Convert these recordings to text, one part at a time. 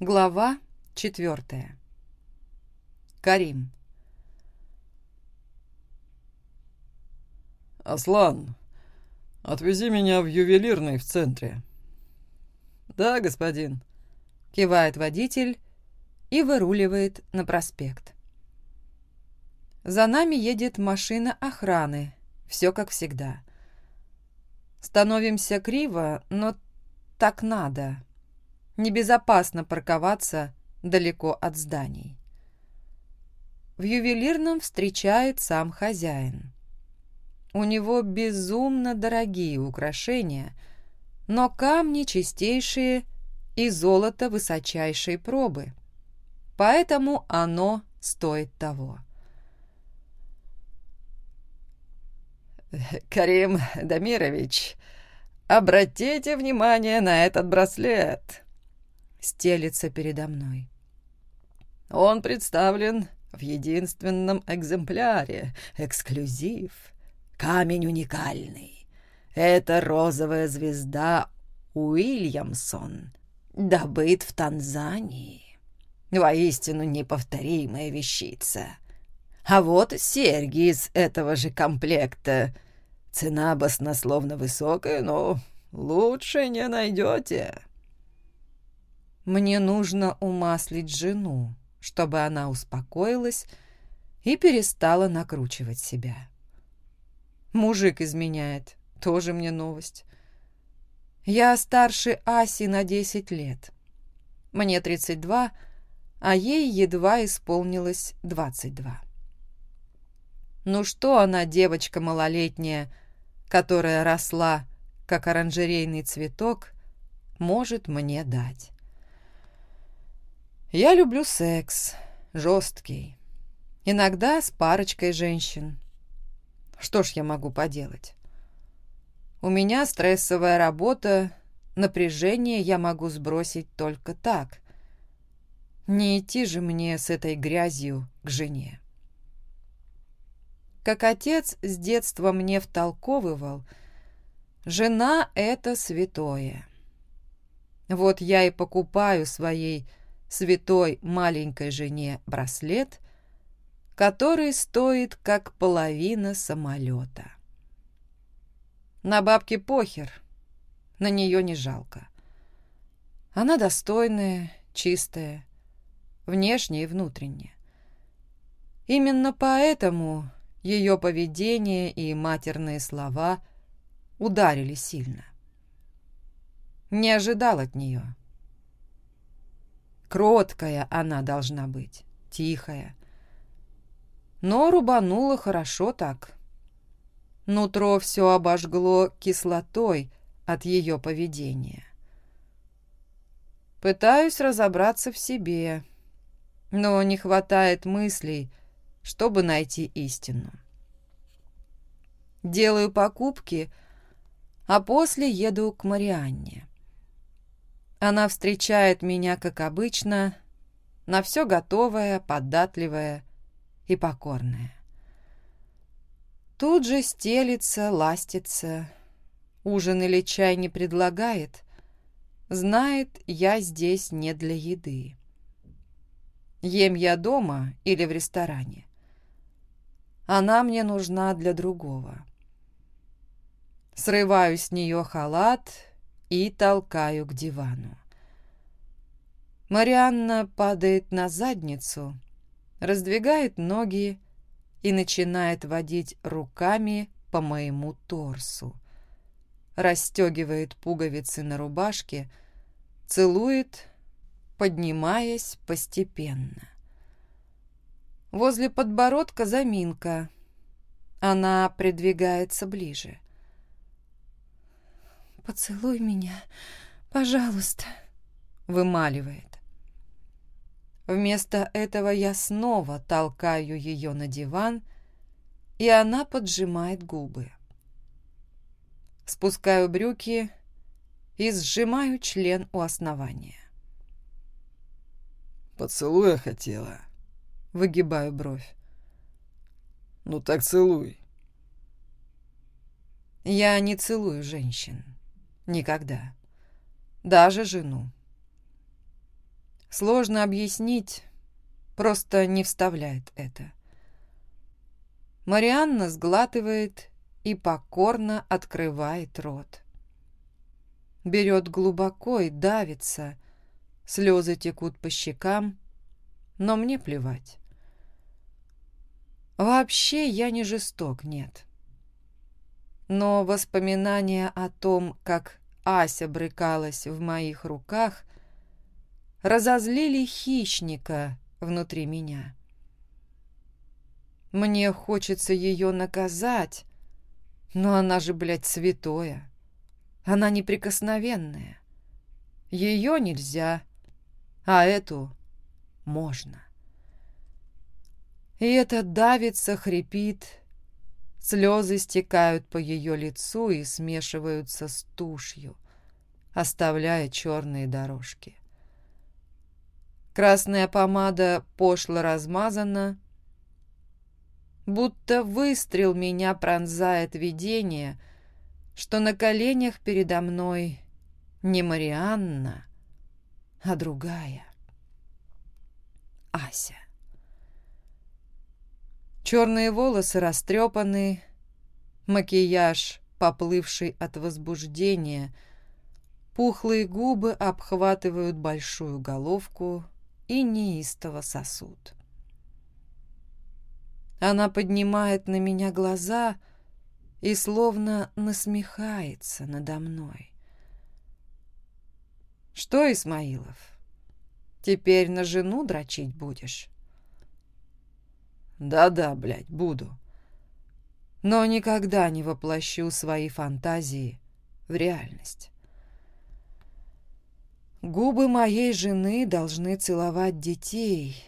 Глава четвертая. Карим. «Аслан, отвези меня в ювелирный в центре». «Да, господин», — кивает водитель и выруливает на проспект. За нами едет машина охраны, все как всегда. Становимся криво, но так надо. Небезопасно парковаться далеко от зданий. В ювелирном встречает сам хозяин. У него безумно дорогие украшения, но камни чистейшие и золото высочайшей пробы. Поэтому оно стоит того. «Карим Дамирович, Стелится передо мной. «Он представлен в единственном экземпляре, эксклюзив, камень уникальный. Это розовая звезда Уильямсон, добыт в Танзании. Воистину неповторимая вещица. А вот серьги из этого же комплекта. Цена баснословно высокая, но лучше не найдете» мне нужно умаслить жену, чтобы она успокоилась и перестала накручивать себя. Мужик изменяет, тоже мне новость. Я старше Аси на 10 лет. Мне 32, а ей едва исполнилось 22. Ну что она, девочка малолетняя, которая росла, как оранжерейный цветок, может мне дать? Я люблю секс, жесткий, иногда с парочкой женщин. Что ж я могу поделать? У меня стрессовая работа, напряжение я могу сбросить только так. Не идти же мне с этой грязью к жене. Как отец с детства мне втолковывал, жена — это святое. Вот я и покупаю своей святой маленькой жене браслет, который стоит как половина самолета. На бабке похер, на нее не жалко. Она достойная, чистая, внешне и внутренне. Именно поэтому ее поведение и матерные слова ударили сильно. Не ожидал от нее. Кроткая она должна быть, тихая. Но рубанула хорошо так. Нутро все обожгло кислотой от ее поведения. Пытаюсь разобраться в себе, но не хватает мыслей, чтобы найти истину. Делаю покупки, а после еду к Марианне. Она встречает меня, как обычно, на все готовое, податливое и покорное. Тут же стелится, ластится. Ужин или чай не предлагает. Знает, я здесь не для еды. Ем я дома или в ресторане. Она мне нужна для другого. Срываю с нее халат и толкаю к дивану. Марианна падает на задницу, раздвигает ноги и начинает водить руками по моему торсу. Расстегивает пуговицы на рубашке, целует, поднимаясь постепенно. Возле подбородка заминка. Она придвигается ближе. «Поцелуй меня, пожалуйста», — вымаливает. Вместо этого я снова толкаю ее на диван, и она поджимает губы. Спускаю брюки и сжимаю член у основания. «Поцелуя хотела», Выгибаю бровь. «Ну так целуй». Я не целую женщин. Никогда. Даже жену. Сложно объяснить, просто не вставляет это. Марианна сглатывает и покорно открывает рот. Берет глубоко и давится, слезы текут по щекам, но мне плевать. Вообще я не жесток, нет. Но воспоминания о том, как Ася брыкалась в моих руках, разозлили хищника внутри меня. Мне хочется ее наказать, но она же, блядь, святое. Она неприкосновенная. Ее нельзя, а эту можно. И это давится, хрипит, слезы стекают по ее лицу и смешиваются с тушью, оставляя черные дорожки. Красная помада пошло размазана, будто выстрел меня пронзает видение, что на коленях передо мной не Марианна, а другая. Ася. Черные волосы растрепаны, макияж, поплывший от возбуждения, пухлые губы обхватывают большую головку и неистово сосуд. Она поднимает на меня глаза и словно насмехается надо мной. «Что, Исмаилов, теперь на жену дрочить будешь?» Да-да, блядь, буду. Но никогда не воплощу свои фантазии в реальность. Губы моей жены должны целовать детей.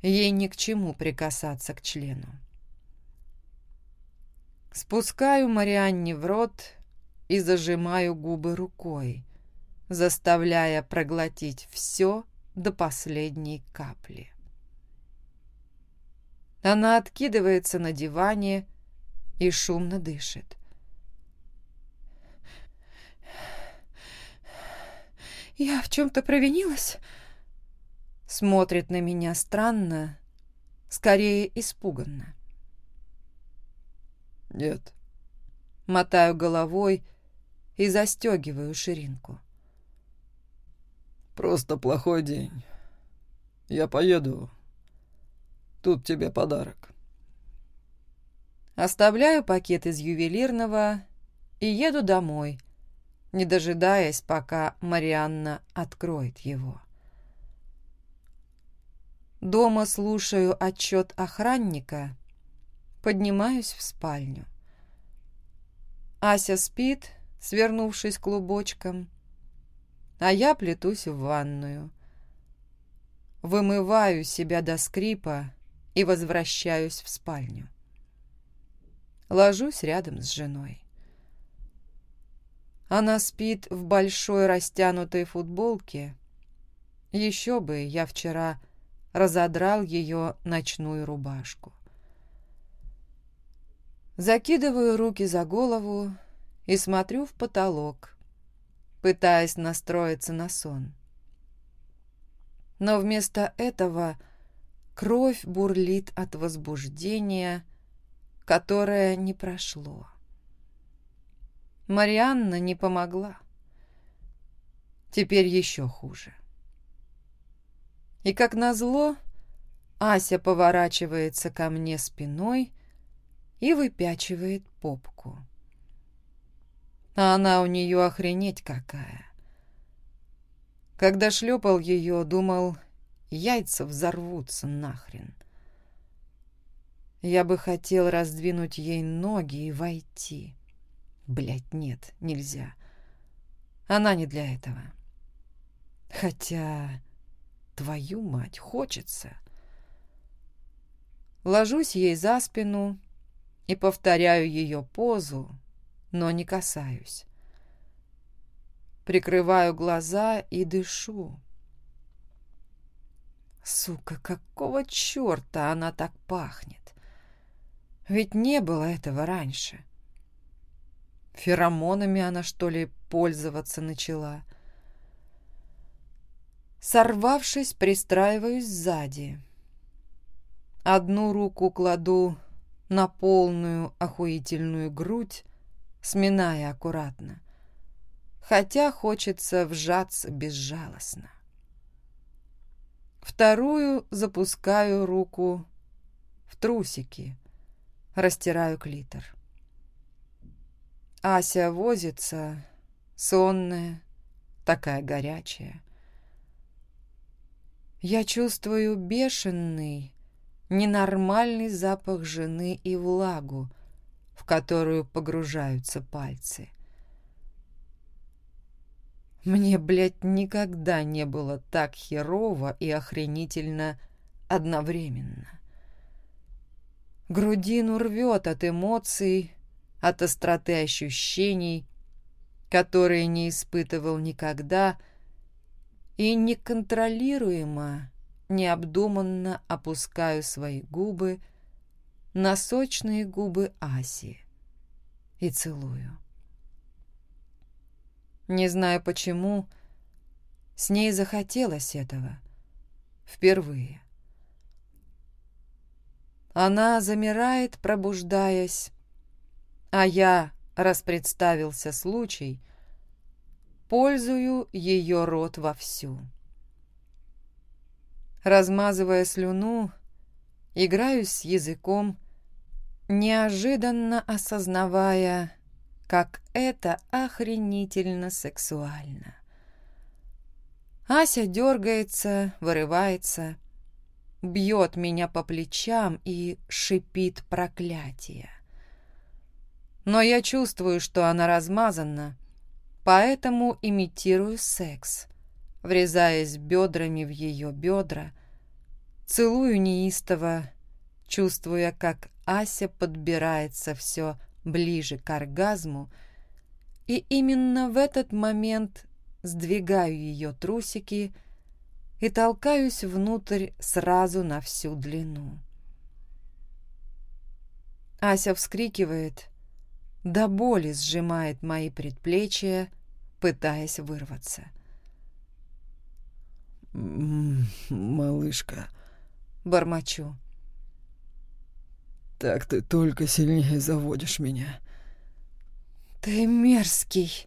Ей ни к чему прикасаться к члену. Спускаю Марианне в рот и зажимаю губы рукой, заставляя проглотить все до последней капли. Она откидывается на диване и шумно дышит. «Я в чем-то провинилась?» Смотрит на меня странно, скорее испуганно. «Нет». Мотаю головой и застегиваю ширинку. «Просто плохой день. Я поеду Тут тебе подарок. Оставляю пакет из ювелирного и еду домой, не дожидаясь, пока Марианна откроет его. Дома слушаю отчет охранника, поднимаюсь в спальню. Ася спит, свернувшись клубочком, а я плетусь в ванную. Вымываю себя до скрипа, и возвращаюсь в спальню. Ложусь рядом с женой. Она спит в большой растянутой футболке. Еще бы, я вчера разодрал ее ночную рубашку. Закидываю руки за голову и смотрю в потолок, пытаясь настроиться на сон. Но вместо этого Кровь бурлит от возбуждения, которое не прошло. Марианна не помогла. Теперь еще хуже. И как назло, Ася поворачивается ко мне спиной и выпячивает попку. А она у нее охренеть какая. Когда шлепал ее, думал, яйца взорвутся нахрен. Я бы хотел раздвинуть ей ноги и войти. Блять, нет, нельзя. Она не для этого. Хотя, твою мать, хочется. Ложусь ей за спину и повторяю ее позу, но не касаюсь. Прикрываю глаза и дышу. Сука, какого черта она так пахнет? Ведь не было этого раньше. Феромонами она, что ли, пользоваться начала? Сорвавшись, пристраиваюсь сзади. Одну руку кладу на полную охуительную грудь, сминая аккуратно, хотя хочется вжаться безжалостно. Вторую запускаю руку в трусики, растираю клитор. Ася возится, сонная, такая горячая. Я чувствую бешеный, ненормальный запах жены и влагу, в которую погружаются пальцы. Мне, блядь, никогда не было так херово и охренительно одновременно. Грудину рвет от эмоций, от остроты ощущений, которые не испытывал никогда, и неконтролируемо, необдуманно опускаю свои губы на сочные губы Аси и целую. Не знаю почему, с ней захотелось этого. Впервые. Она замирает, пробуждаясь, а я, раз представился случай, пользую ее рот вовсю. Размазывая слюну, играю с языком, неожиданно осознавая, как это охренительно сексуально. Ася дергается, вырывается, бьет меня по плечам и шипит проклятие. Но я чувствую, что она размазана, поэтому имитирую секс, врезаясь бедрами в ее бедра, целую неистово, чувствуя, как Ася подбирается все ближе к оргазму, и именно в этот момент сдвигаю ее трусики и толкаюсь внутрь сразу на всю длину. Ася вскрикивает, до боли сжимает мои предплечья, пытаясь вырваться. «М-м, «Малышка», — бормочу. Так ты только сильнее заводишь меня. Ты мерзкий,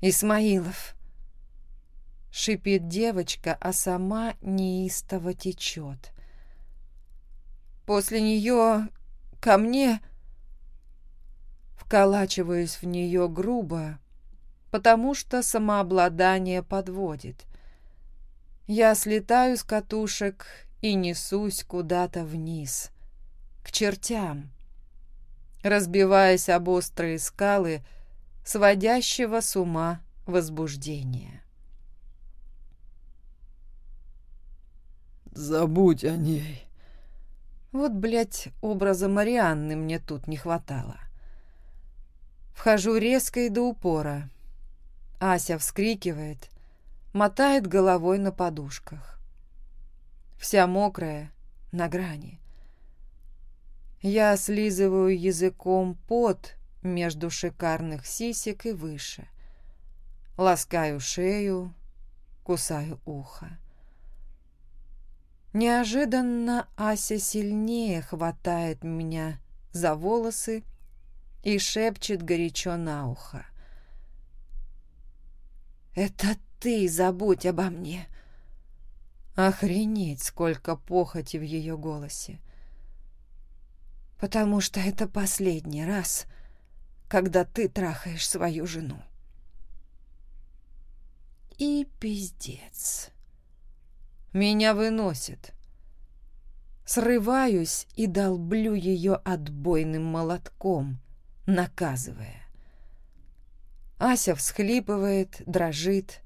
Исмаилов. Шипит девочка, а сама неистово течет. После нее ко мне... Вколачиваюсь в нее грубо, потому что самообладание подводит. Я слетаю с катушек и несусь куда-то вниз. — к чертям, разбиваясь об острые скалы сводящего с ума возбуждения. «Забудь о ней». Вот, блядь, образа Марианны мне тут не хватало. Вхожу резко и до упора. Ася вскрикивает, мотает головой на подушках. Вся мокрая, на грани. Я слизываю языком пот между шикарных сисек и выше. Ласкаю шею, кусаю ухо. Неожиданно Ася сильнее хватает меня за волосы и шепчет горячо на ухо. «Это ты забудь обо мне!» Охренеть, сколько похоти в ее голосе. «Потому что это последний раз, когда ты трахаешь свою жену». И пиздец. Меня выносит. Срываюсь и долблю ее отбойным молотком, наказывая. Ася всхлипывает, дрожит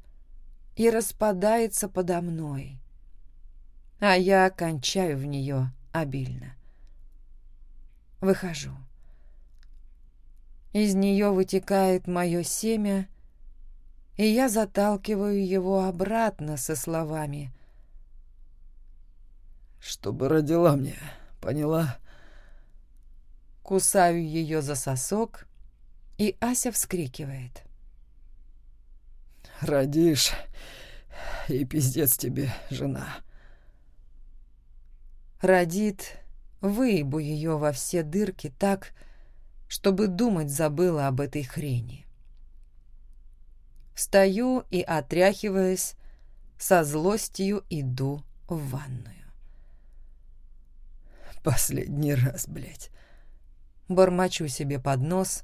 и распадается подо мной, а я кончаю в нее обильно. Выхожу. Из нее вытекает мое семя, и я заталкиваю его обратно со словами. «Чтобы родила мне, поняла?» Кусаю ее за сосок, и Ася вскрикивает. «Родишь, и пиздец тебе, жена!» Родит выебу ее во все дырки так, чтобы думать забыла об этой хрени. Встаю и, отряхиваясь, со злостью иду в ванную. Последний раз, блядь. Бормочу себе под нос,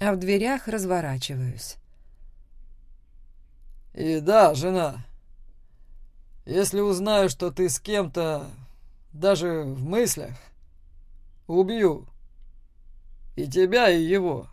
а в дверях разворачиваюсь. И да, даже в мыслях. Убью. И тебя, и его.